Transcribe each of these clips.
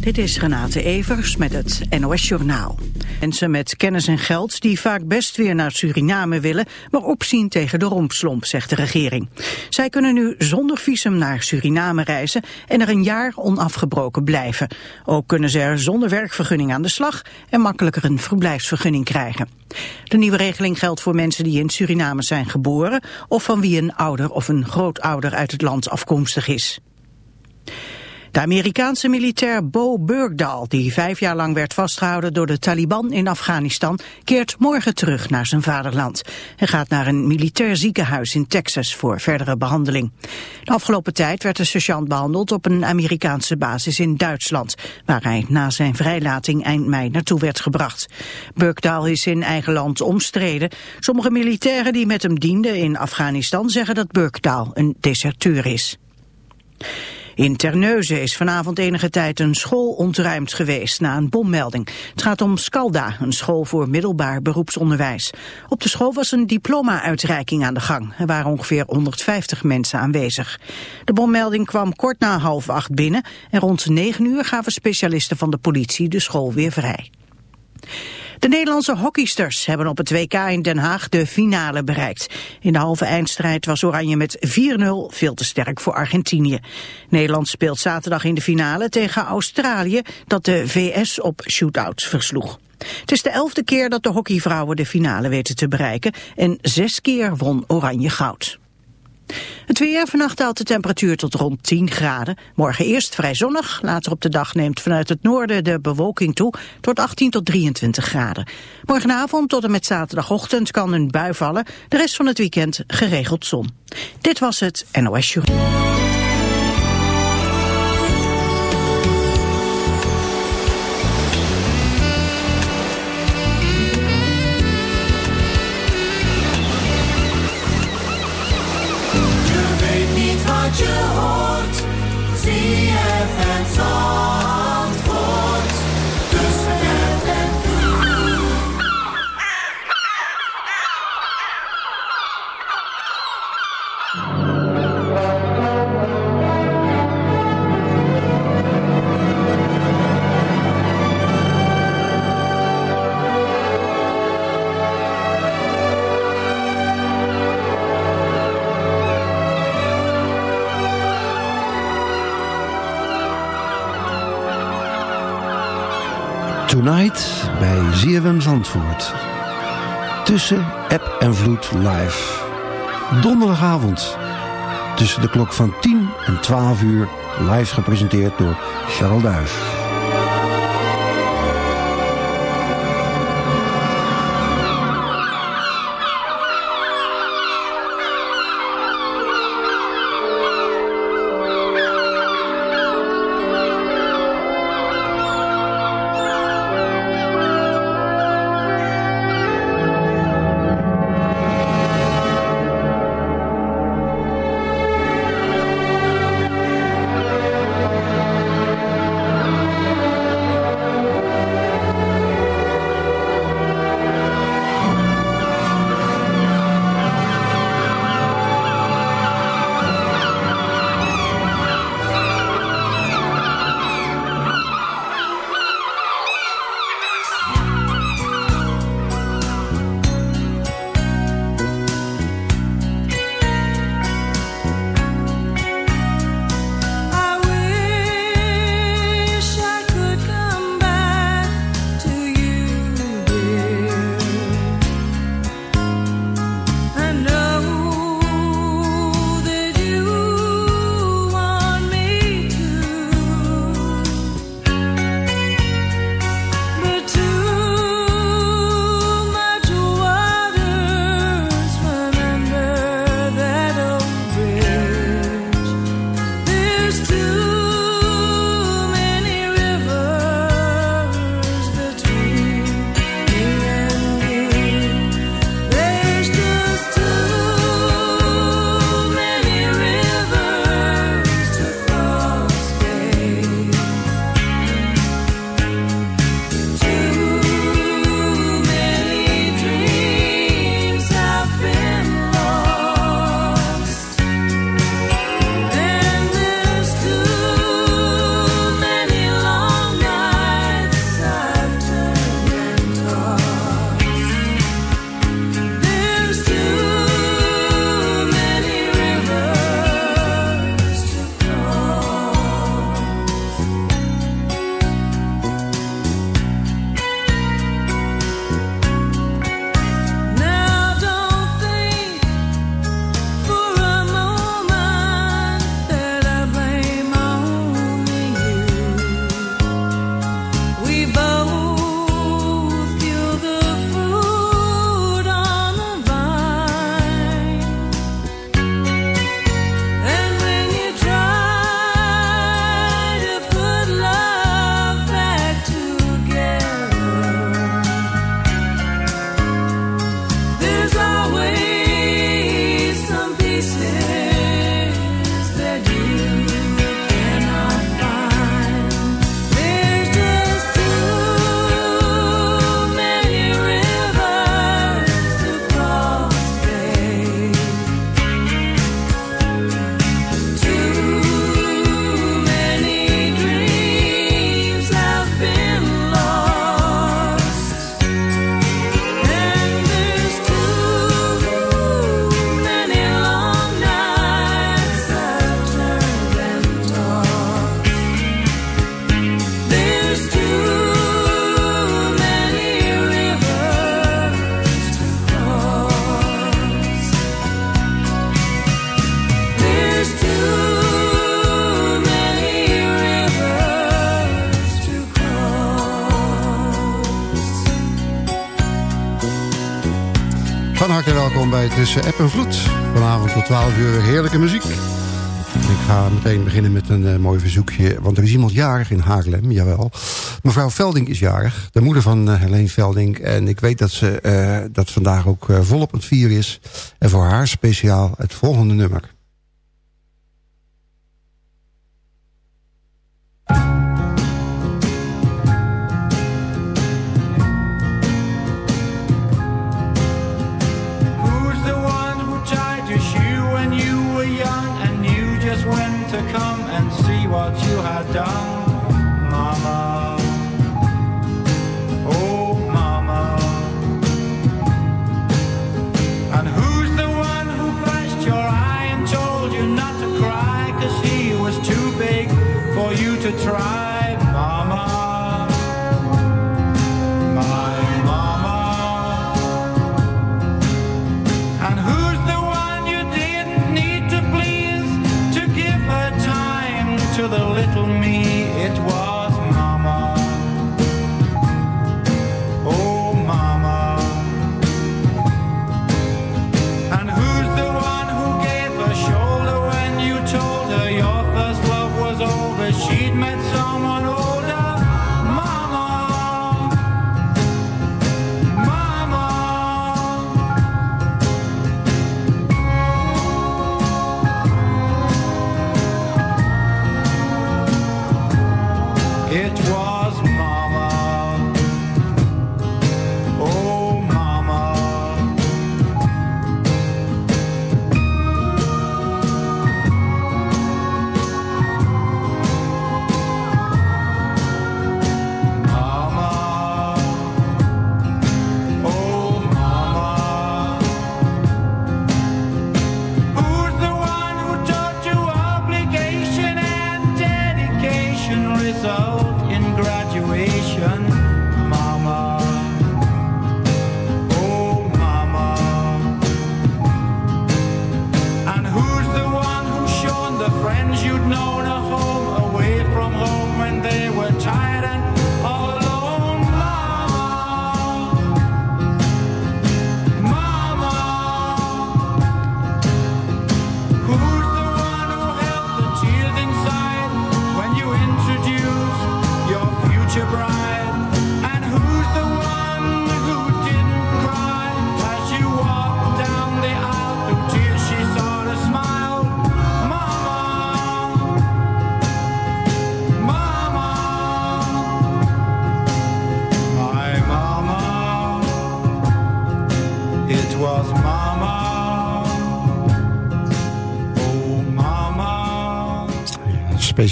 Dit is Renate Evers met het NOS Journaal. Mensen met kennis en geld die vaak best weer naar Suriname willen... maar opzien tegen de rompslomp, zegt de regering. Zij kunnen nu zonder visum naar Suriname reizen... en er een jaar onafgebroken blijven. Ook kunnen ze er zonder werkvergunning aan de slag... en makkelijker een verblijfsvergunning krijgen. De nieuwe regeling geldt voor mensen die in Suriname zijn geboren... of van wie een ouder of een grootouder uit het land afkomstig is. De Amerikaanse militair Bo Burgdal, die vijf jaar lang werd vastgehouden door de Taliban in Afghanistan, keert morgen terug naar zijn vaderland. Hij gaat naar een militair ziekenhuis in Texas voor verdere behandeling. De afgelopen tijd werd de sergeant behandeld op een Amerikaanse basis in Duitsland, waar hij na zijn vrijlating eind mei naartoe werd gebracht. Burgdal is in eigen land omstreden. Sommige militairen die met hem dienden in Afghanistan zeggen dat Burgdal een deserteur is. In Terneuzen is vanavond enige tijd een school ontruimd geweest na een bommelding. Het gaat om Scalda, een school voor middelbaar beroepsonderwijs. Op de school was een diploma-uitreiking aan de gang. Er waren ongeveer 150 mensen aanwezig. De bommelding kwam kort na half acht binnen en rond negen uur gaven specialisten van de politie de school weer vrij. De Nederlandse hockeysters hebben op het WK in Den Haag de finale bereikt. In de halve eindstrijd was Oranje met 4-0 veel te sterk voor Argentinië. Nederland speelt zaterdag in de finale tegen Australië dat de VS op shootouts versloeg. Het is de elfde keer dat de hockeyvrouwen de finale weten te bereiken en zes keer won Oranje goud. Het weer, vannacht daalt de temperatuur tot rond 10 graden. Morgen eerst vrij zonnig, later op de dag neemt vanuit het noorden de bewolking toe tot 18 tot 23 graden. Morgenavond tot en met zaterdagochtend kan een bui vallen, de rest van het weekend geregeld zon. Dit was het NOS Journal. Tussen app en vloed live. Donderdagavond. Tussen de klok van 10 en 12 uur. Live gepresenteerd door Charles Duif. Tussen App en Vloed. Vanavond tot 12 uur heerlijke muziek. Ik ga meteen beginnen met een uh, mooi verzoekje, want er is iemand jarig in Haarlem, jawel. Mevrouw Velding is jarig, de moeder van uh, Helene Velding. En ik weet dat ze uh, dat vandaag ook volop het vier is. En voor haar speciaal het volgende nummer.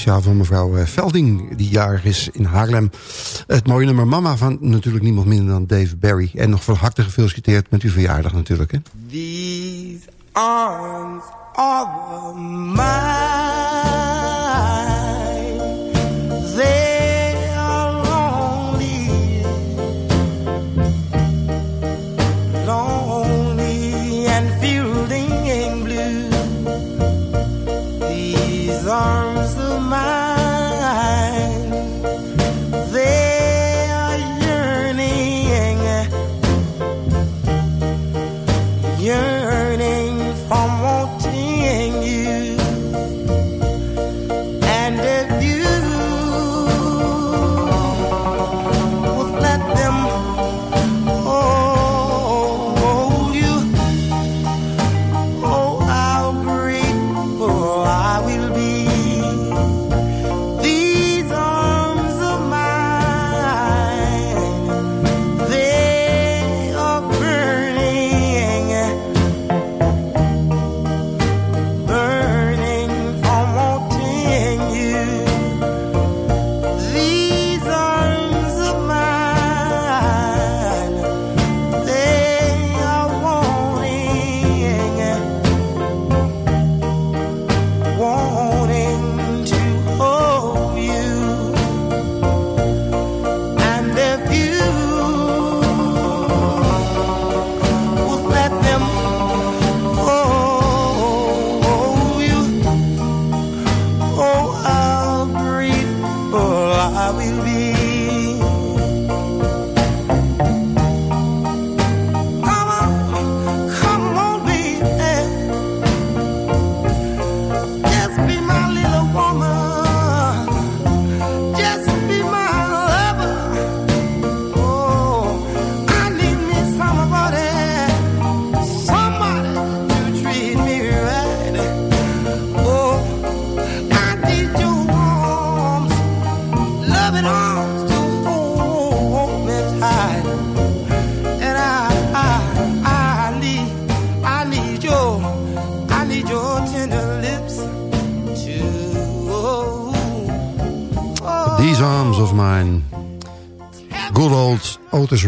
Speciaal van mevrouw eh, Velding, die jarig is in Haarlem. Het mooie nummer Mama van natuurlijk niemand minder dan Dave Barry. En nog van harte gefeliciteerd met uw verjaardag natuurlijk. Hè? These arms are mine.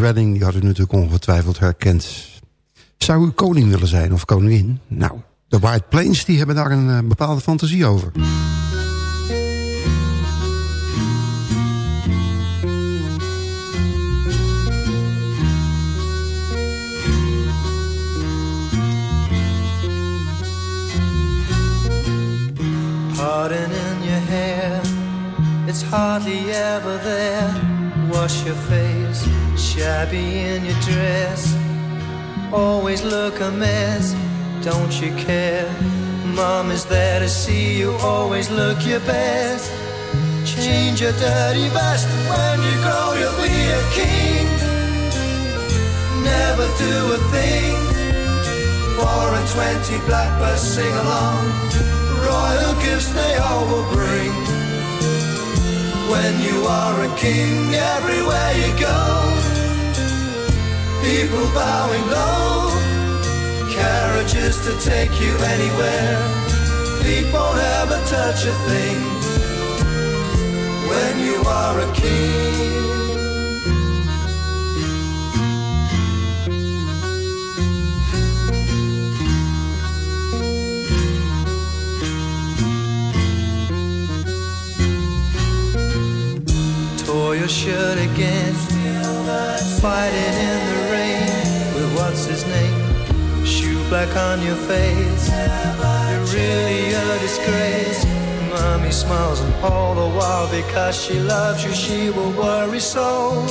Redding, die had u natuurlijk ongetwijfeld herkend. Zou u koning willen zijn of koningin? Nou, de White Plains die hebben daar een uh, bepaalde fantasie over. Pardon in your hair, it's hardly ever there. Wash your face Shabby in your dress, always look a mess. Don't you care? Mom is there to see you, always look your best. Change your dirty vest when you grow, you'll be a king. Never do a thing. Four and twenty blackbirds sing along. Royal gifts they all will bring. When you are a king, everywhere you go people bowing low. Carriages to take you anywhere. Feet won't ever touch a thing when you are a king. Tore your shirt again, fighting in the rain with what's his name? Shoe black on your face. You're really a disgrace. Mommy smiles and all the while because she loves you, she will worry so.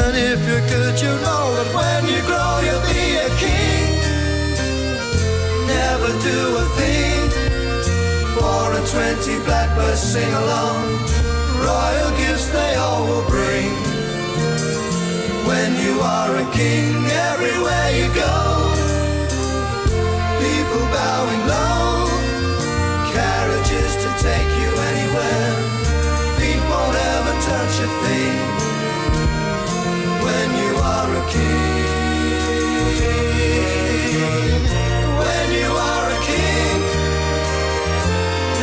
And if you're good, you know that when you grow, you'll be a king. Never do a thing. Four and twenty blackbirds sing along. Royal gifts they all will bring when you are a king everywhere you go. People bowing low, carriages to take you anywhere. Feet won't ever touch a thing when you are a king. When you are a king,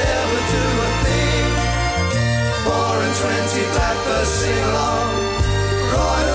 never do a thing. Four and twenty blackbirds sing along royal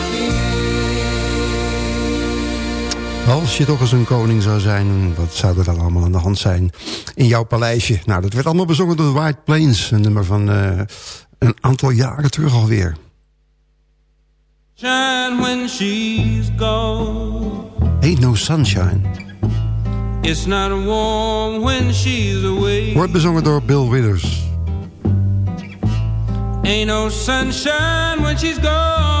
Als je toch eens een koning zou zijn, wat zou er dan allemaal aan de hand zijn in jouw paleisje? Nou, dat werd allemaal bezongen door White Plains, een nummer van uh, een aantal jaren terug alweer. When she's gone. Ain't no sunshine. It's not warm when she's away. Wordt bezongen door Bill Withers. Ain't no sunshine when she's gone.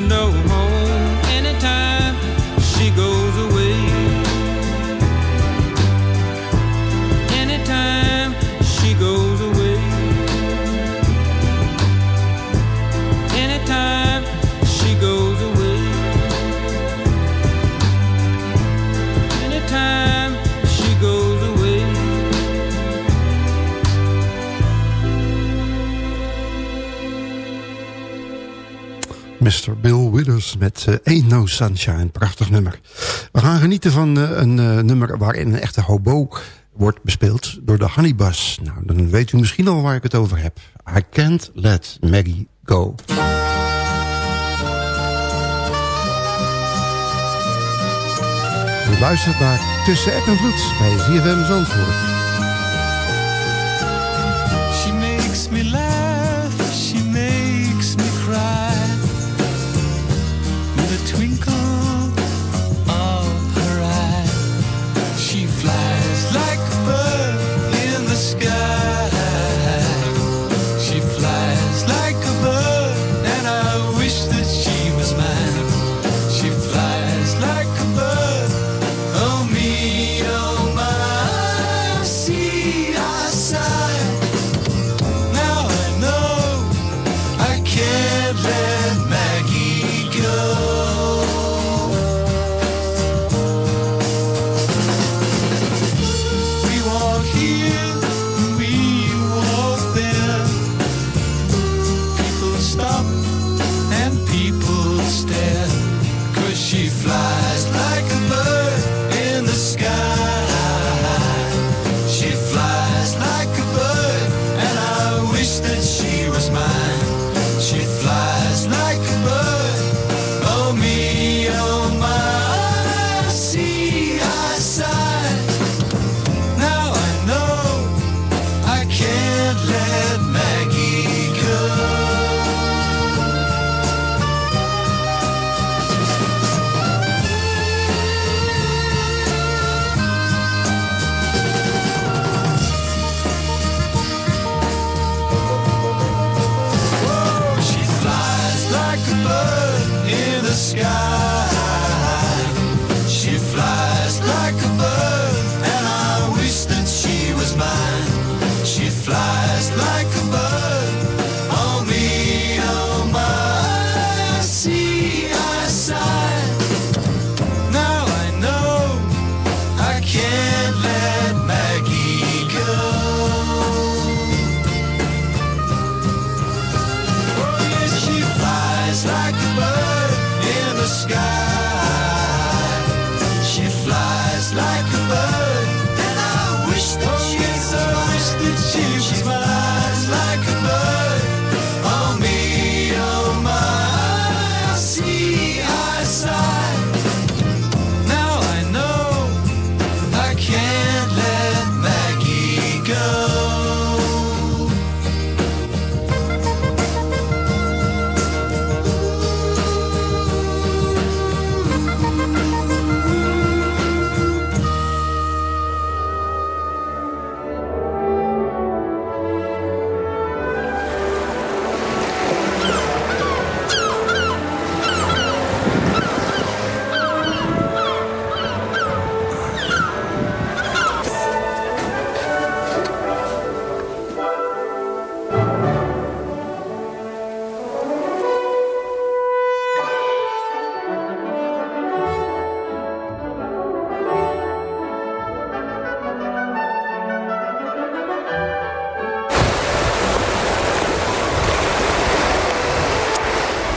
Bill Withers met uh, Ain't No Sunshine. Prachtig nummer. We gaan genieten van uh, een uh, nummer waarin een echte hobo wordt bespeeld door de Honeybus. Nou, dan weet u misschien al waar ik het over heb. I Can't Let Maggie Go. U luistert naar Tussen App en Vloed bij ZFM Zandvoort.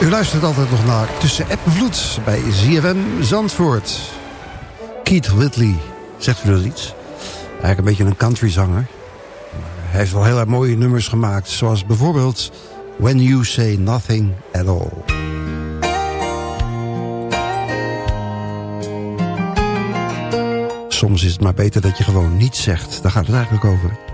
U luistert altijd nog naar Tussen App en Vloed bij ZFM Zandvoort. Keith Whitley, zegt u dat iets? Eigenlijk een beetje een countryzanger. Hij heeft wel heel erg mooie nummers gemaakt. Zoals bijvoorbeeld When You Say Nothing At All. Soms is het maar beter dat je gewoon niets zegt. Daar gaat het eigenlijk over.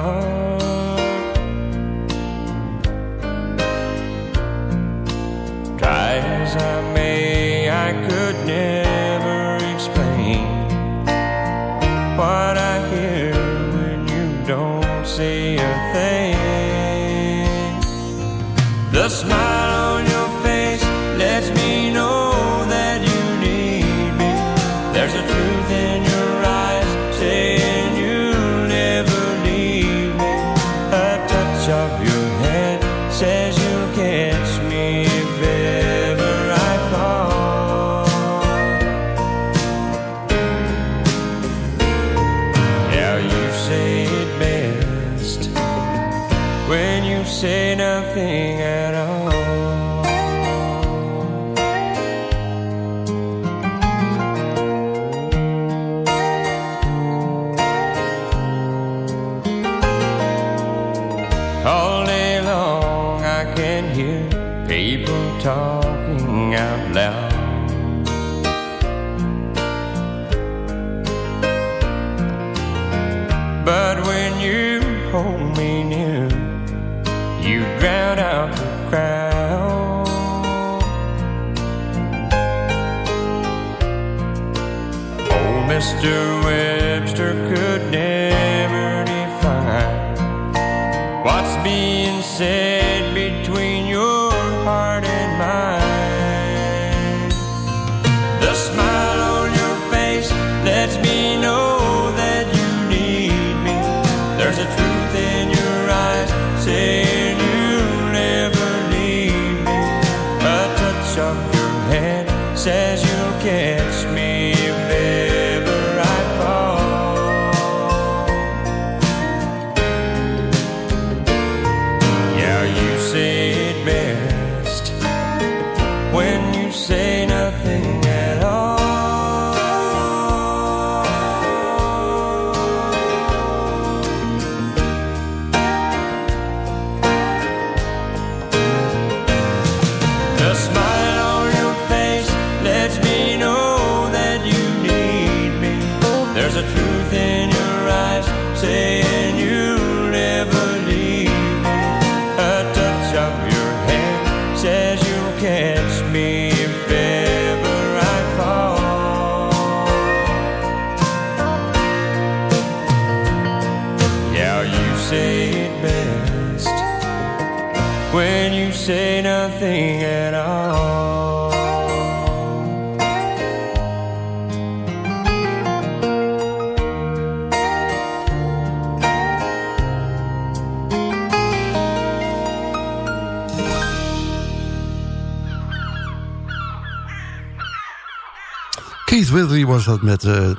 Was dat met eh,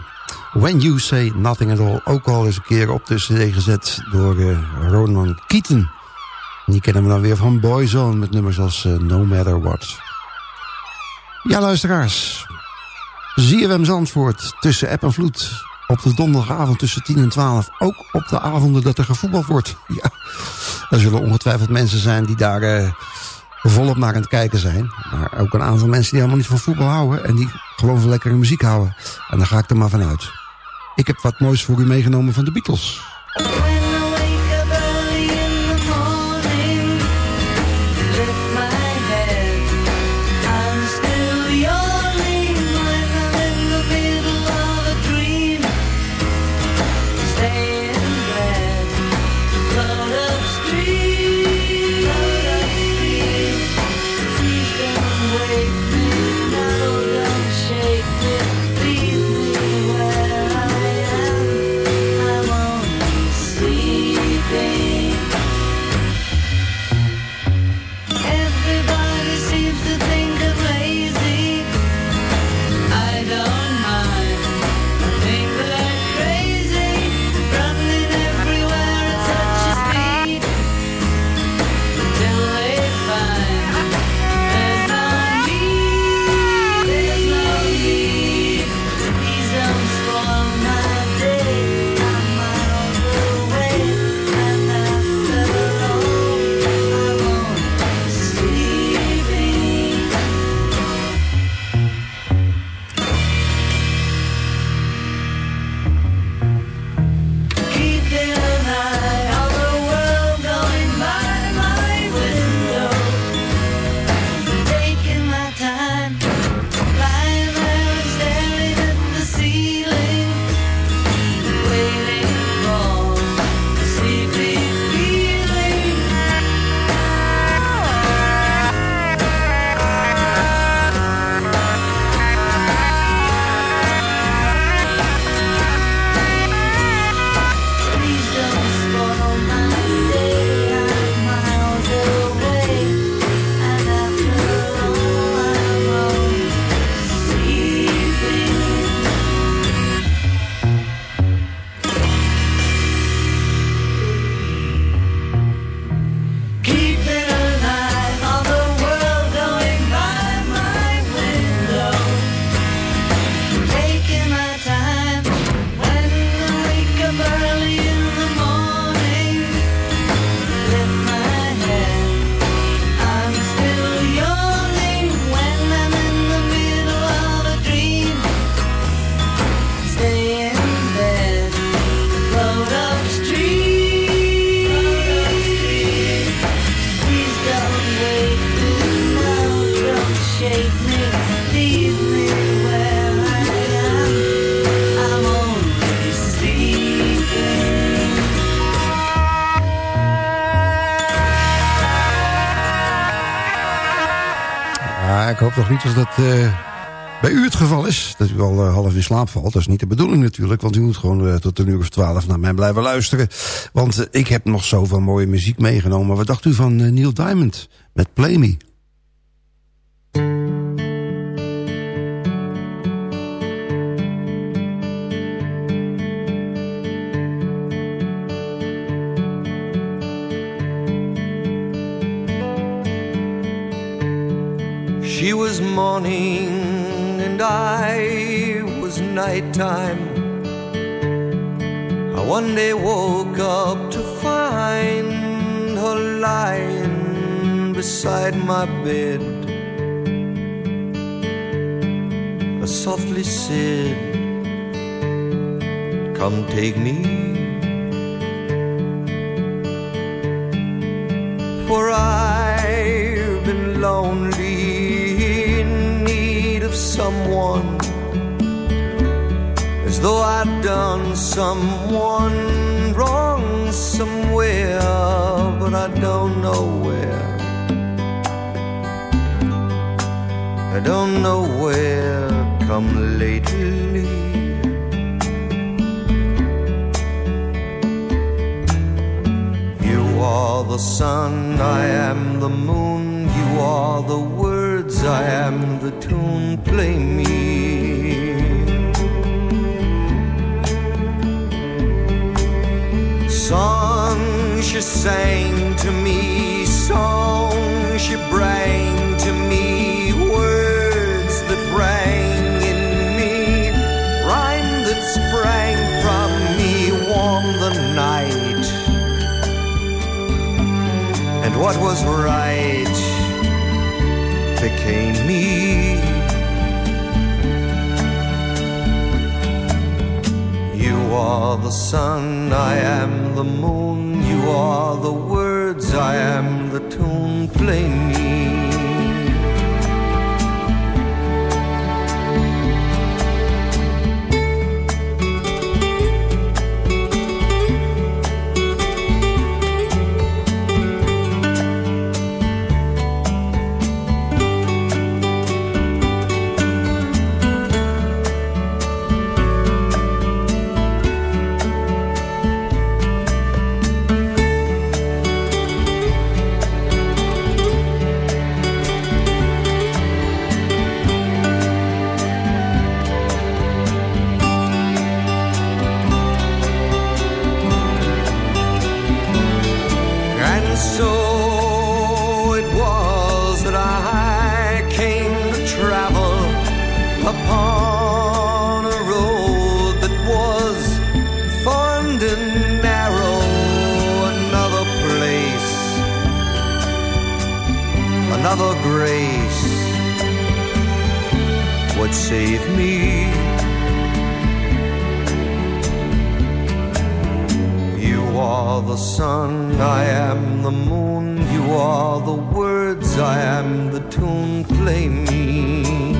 When You Say Nothing At All. Ook al eens een keer op de cd gezet door eh, Ronan Keaton. Die kennen we dan weer van Boyzone met nummers als eh, No Matter What. Ja, luisteraars. ZFM Zandvoort tussen app en vloed. Op de donderdagavond tussen 10 en 12. Ook op de avonden dat er gevoetbald wordt. Ja, er zullen ongetwijfeld mensen zijn die daar volop naar aan het kijken zijn. Maar ook een aantal mensen die helemaal niet van voetbal houden. En die gewoon van lekkere muziek houden. En daar ga ik er maar vanuit. Ik heb wat moois voor u meegenomen van de Beatles. Hoop toch niet als dat eh, bij u het geval is. Dat u al uh, half in slaap valt. Dat is niet de bedoeling natuurlijk. Want u moet gewoon uh, tot een uur of twaalf naar mij blijven luisteren. Want ik heb nog zoveel mooie muziek meegenomen. Wat dacht u van Neil Diamond met Play Me? Morning and I was nighttime. I one day woke up to find her lying beside my bed. I softly said, Come take me. For I've been lonely though I'd done someone wrong somewhere, but I don't know where. I don't know where come lately. You are the sun, I am the moon, you are the words, I am the tune, play me. She sang to me, songs she bring to me, words that rang in me, rhyme that sprang from me, warm the night. And what was right became me. You are the sun, I am the moon. Are the words, I am the tune. Play another grace would save me. You are the sun, I am the moon. You are the words, I am the tune. Play me.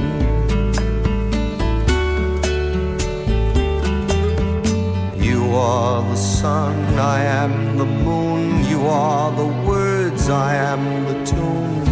You are the sun, I am the moon. You are the words, I am the tune.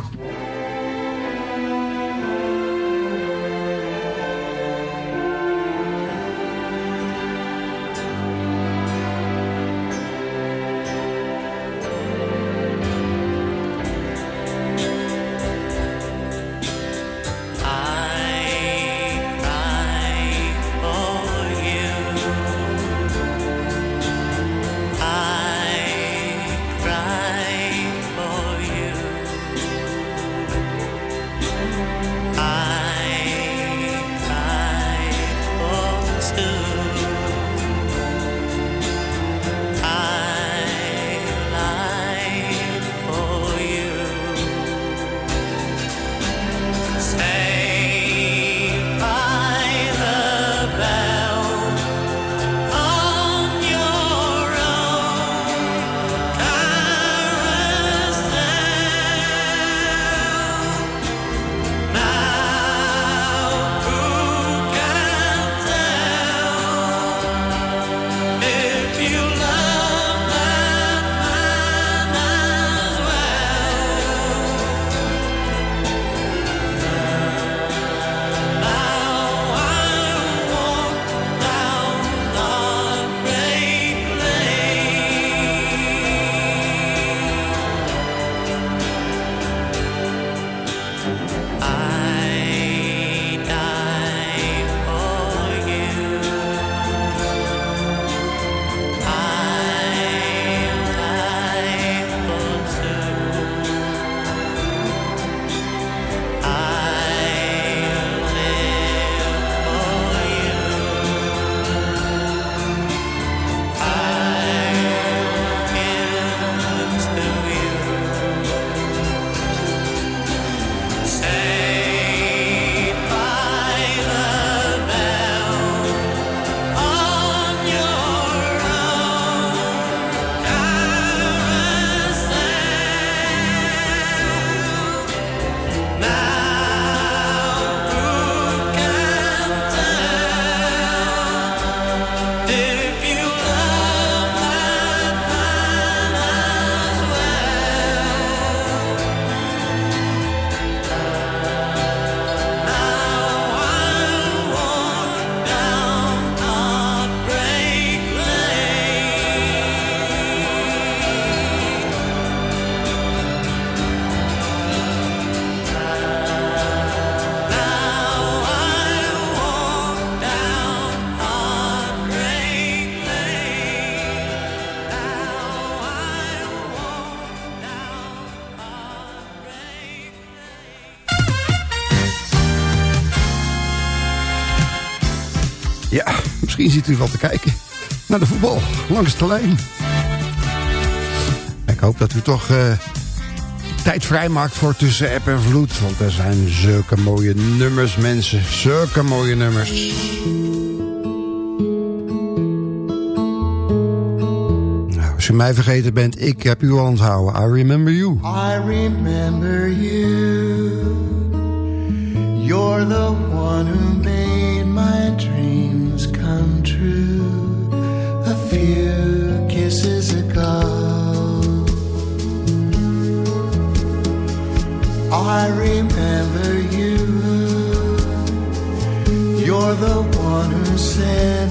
misschien ziet u wel te kijken naar de voetbal langs de lijn. Ik hoop dat u toch eh, tijd vrijmaakt voor tussen app en vloed. Want er zijn zulke mooie nummers, mensen. Zulke mooie nummers. Nou, als u mij vergeten bent, ik heb u al onthouden. I remember you. I remember you. You're the one who I remember you. You're the one who said,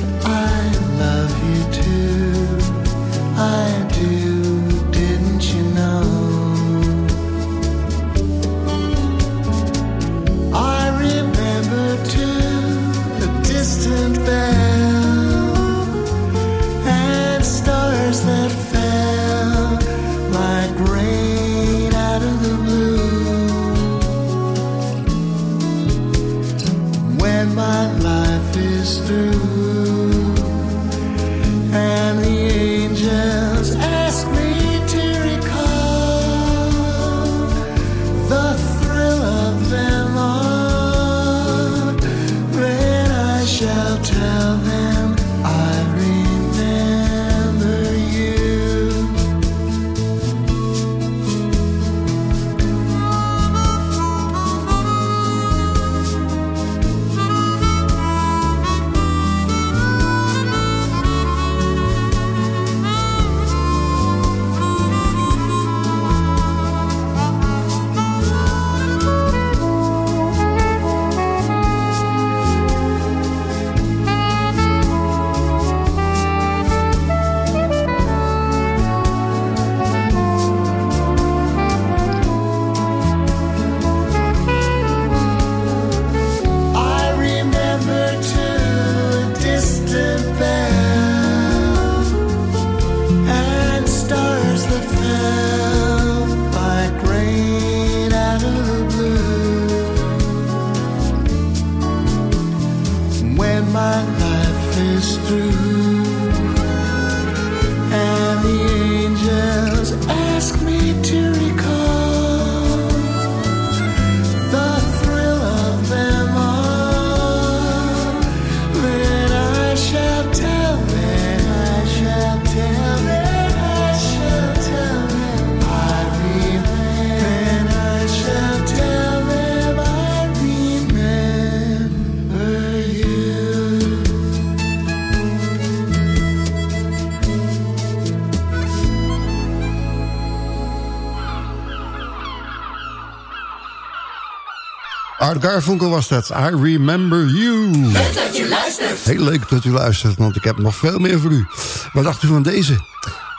Garfunkel was dat. I remember you. Leuk dat je luistert. Heel leuk dat u luistert, want ik heb nog veel meer voor u. Wat dacht u van deze?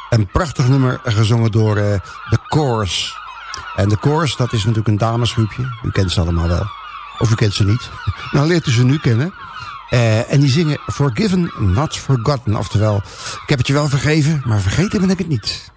Een prachtig nummer gezongen door eh, The Chorus. En The Chorus, dat is natuurlijk een damesgroepje. U kent ze allemaal wel. Of u kent ze niet. Nou leert u ze nu kennen. Eh, en die zingen Forgiven, Not Forgotten. Oftewel, ik heb het je wel vergeven, maar vergeten ben ik het niet.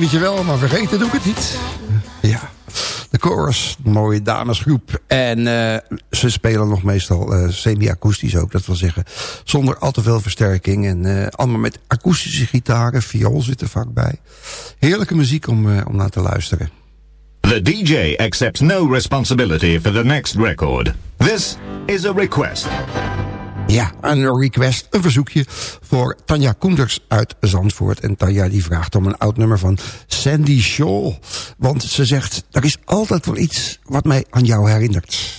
Vergeef het je wel, maar vergeten doe ik het niet. Ja, de chorus, mooie damesgroep. En eh, ze spelen nog meestal eh, semi-akoestisch ook. Dat wil zeggen, zonder al te veel versterking. En eh, allemaal met akoestische gitaren. Viool zit er vaak bij. Heerlijke muziek om, om naar te luisteren. The DJ accepts no responsibility for the next record. This is a request. Ja, een request, een verzoekje voor Tanja Koenders uit Zandvoort. En Tanja die vraagt om een oud nummer van Sandy Shaw. Want ze zegt, er is altijd wel iets wat mij aan jou herinnert.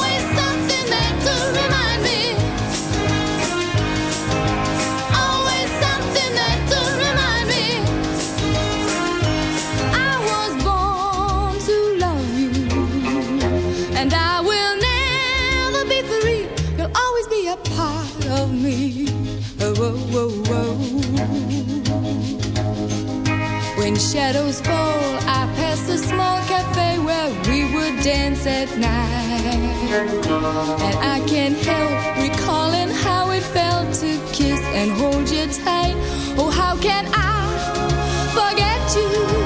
When shadows fall, I pass a small cafe where we would dance at night. And I can't help recalling how it felt to kiss and hold you tight. Oh, how can I forget you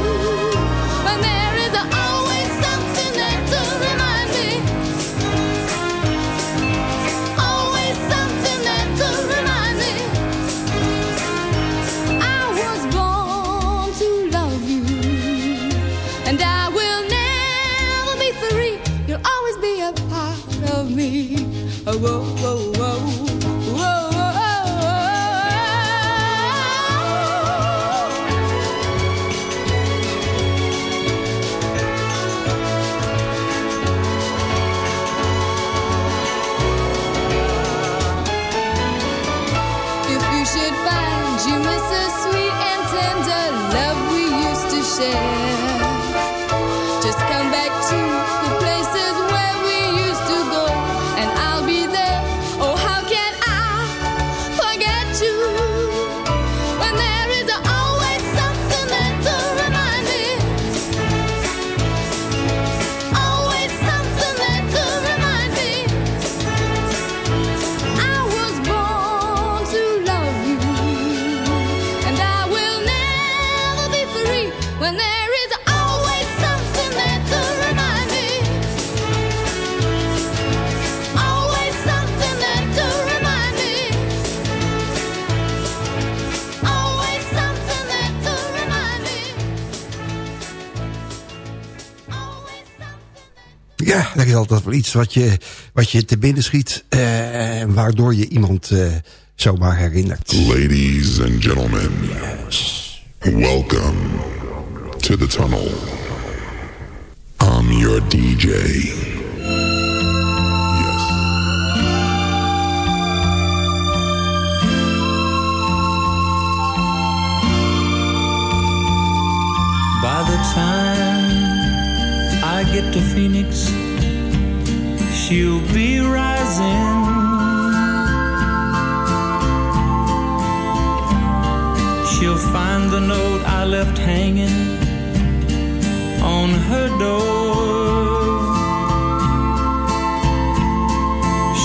Ja, er is altijd wel iets wat je, wat je te binnen schiet. eh, waardoor je iemand eh, zomaar herinnert. Ladies and gentlemen, welcome to the tunnel. I'm your DJ. By the time I get to Phoenix, she'll be rising. She'll find the note I left hanging on her door.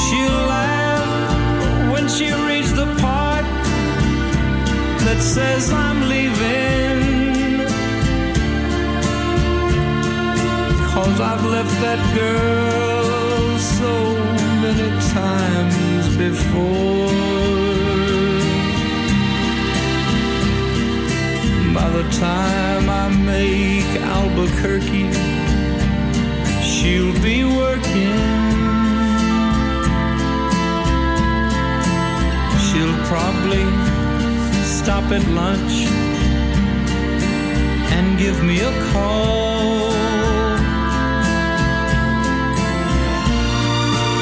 She'll laugh when she reads the part that says I'm leaving. Cause I've left that girl so many times before. By the time I make Albuquerque, she'll be working. She'll probably stop at lunch and give me a call.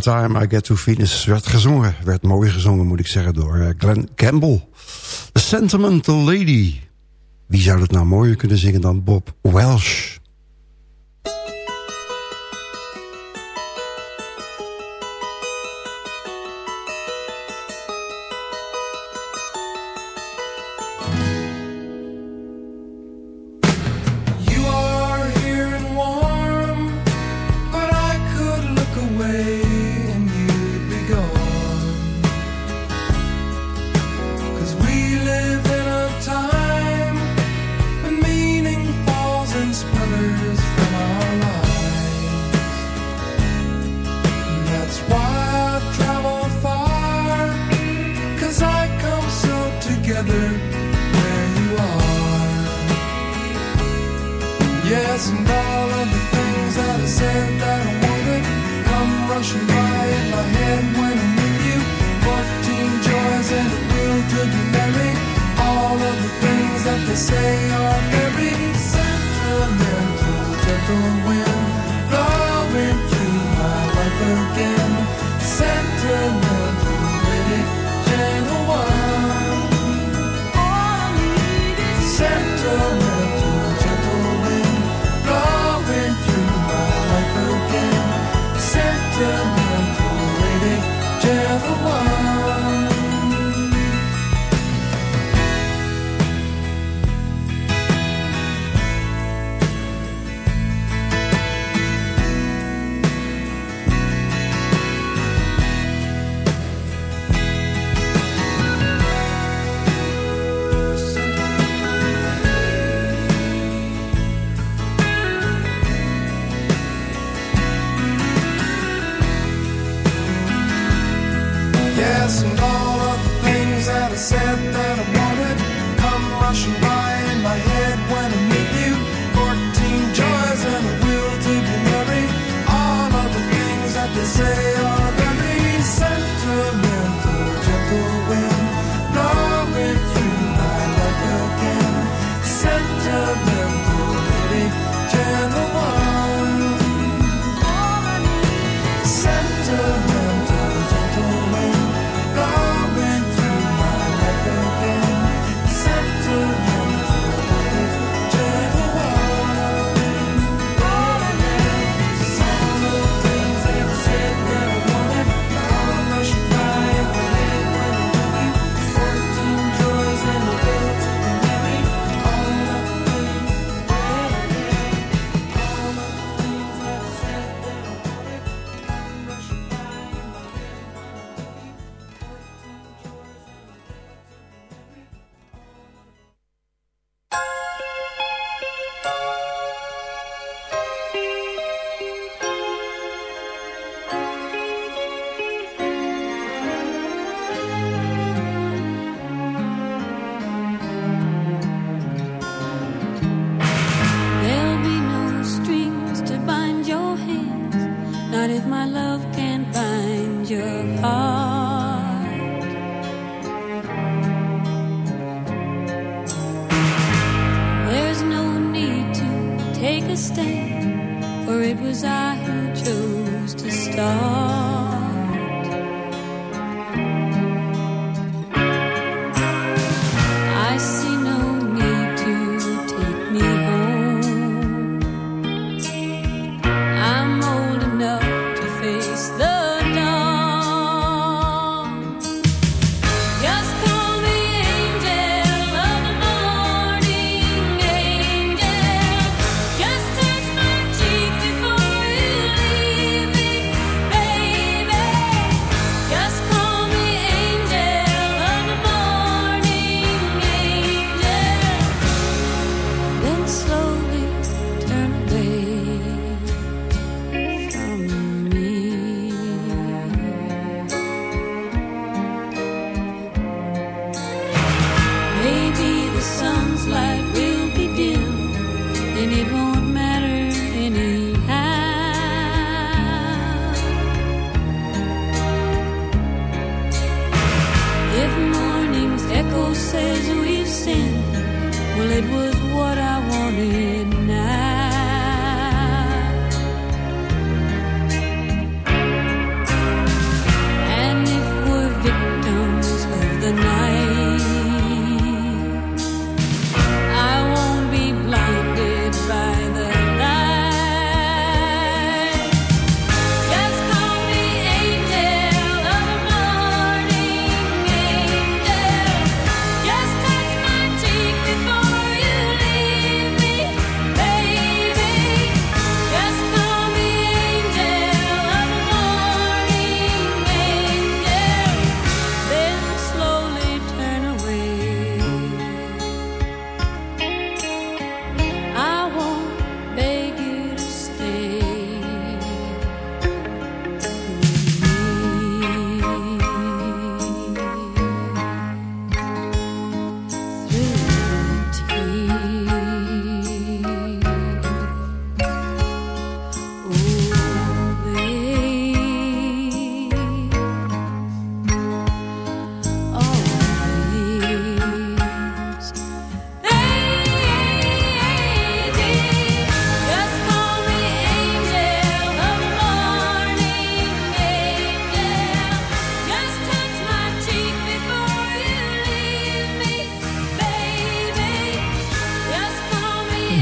Time I Get to Venus werd gezongen. Werd mooi gezongen, moet ik zeggen, door eh, Glenn Campbell. The Sentimental Lady. Wie zou het nou mooier kunnen zingen dan Bob Welsh?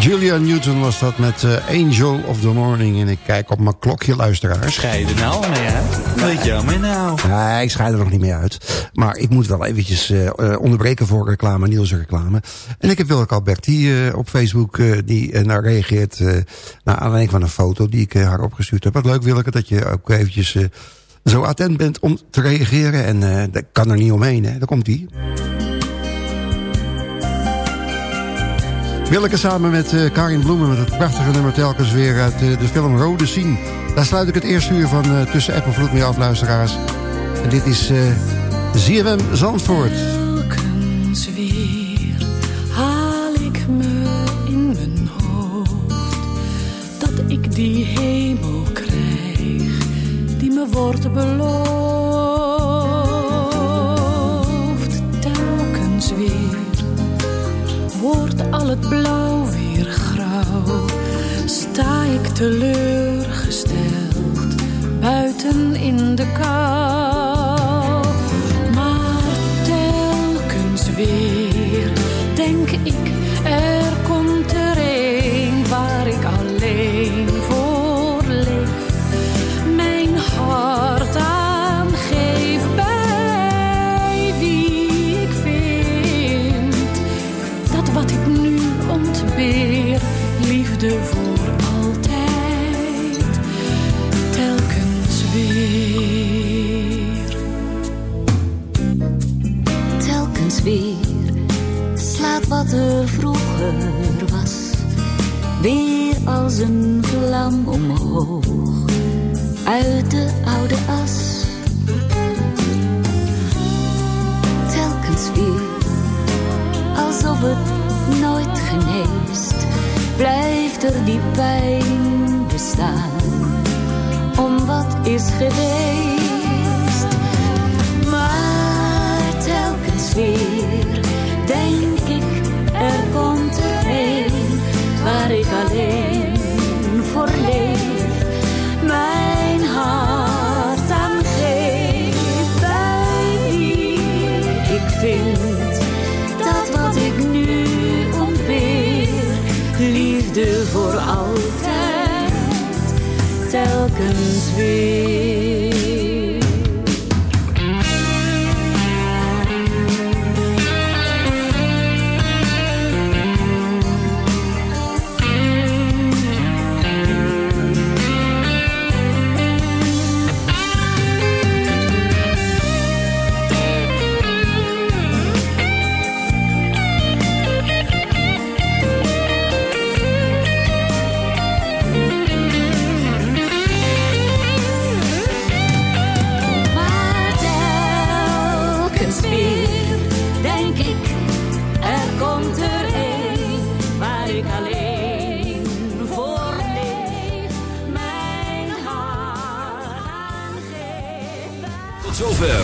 Julia Newton was dat met eh, Angel of the Morning. En ik kijk op mijn klokje, luisteraars. Scheiden nou mee uit? Weet je maar nou? Nee, ik scheid er nog niet mee uit. Maar ik moet wel eventjes eh, eh, onderbreken voor reclame, Niels reclame. En ik heb Willeke Alberti eh op Facebook die nou reageert... naar aanleiding van een foto die ik haar opgestuurd heb. Wat leuk Willeke dat je ook eventjes zo attent bent om te reageren. En dat kan er niet omheen, hè. Daar komt die. Willeke samen met eh, Karin Bloemen met het prachtige nummer telkens weer uit eh, de film Rode Sien. Daar sluit ik het eerste uur van eh, Tussen App en Vloed mee af, luisteraars. En dit is eh ZFM Zandvoort. Telkens weer haal ik me in mijn hoofd dat ik die hemel krijg die me wordt beloofd. Telkens weer wordt het blauw weer grauw, sta ik teleurgesteld buiten in de kou. Maar telkens weer denk ik, weer als een vlam omhoog uit de oude as. Telkens weer alsof het nooit geneest, blijft er die pijn bestaan om wat is geweest. Maar telkens weer Morgen's Weg.